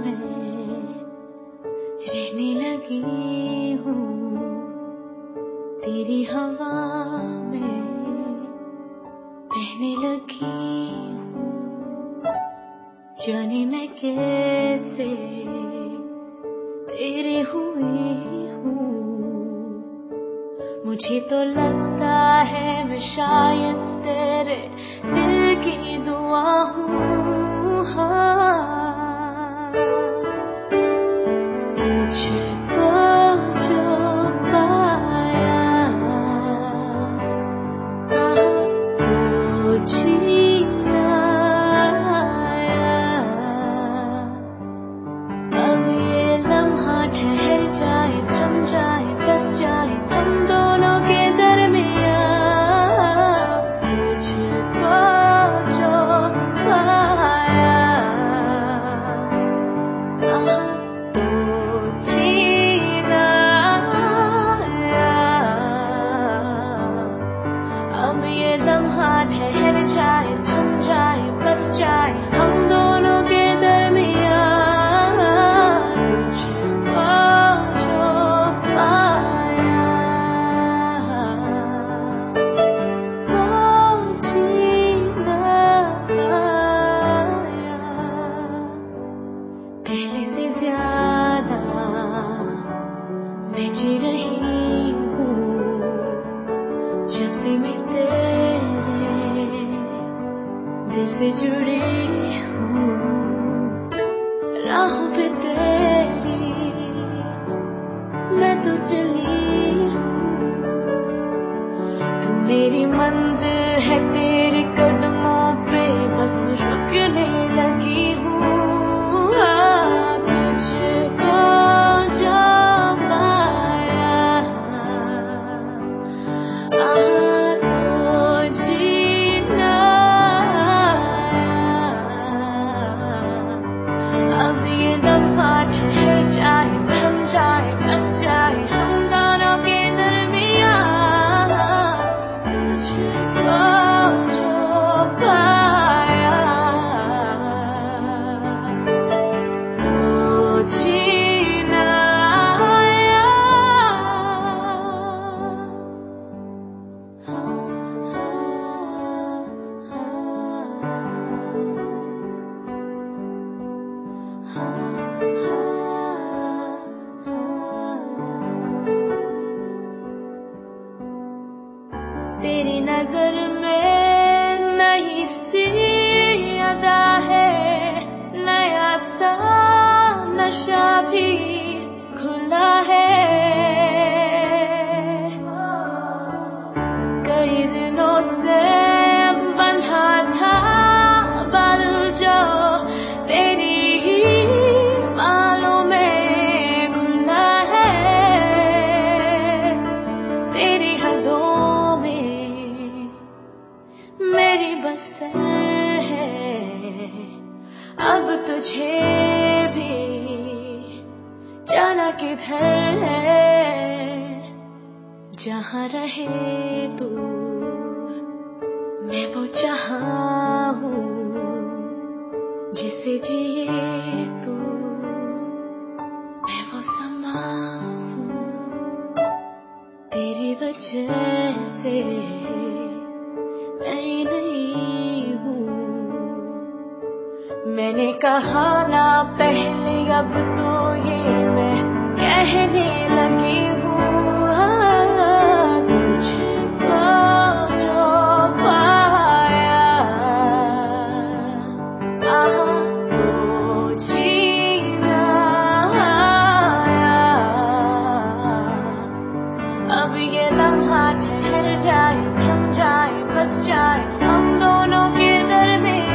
रहने लगी हूँ। तेरी हवा में बहने लगी हूँ। जाने मैं कैसे तेरी हुई हूँ। मुझे तो लगता है मैं शायद से जुड़ी हूँ राहों पे तेरी तुझे भी जाना किधर है? जहाँ रहे तू मैं वो जहाँ हूँ जिसे जिए मैंने कहा, ना पहले, अब तो ये मैं कहने लगी हूँ। हाँ, तुझको जो पाया। तो जीना आया। अब ये लम्हा ठहर जाए, थम जाए, बस जाए, हम दोनों के दर में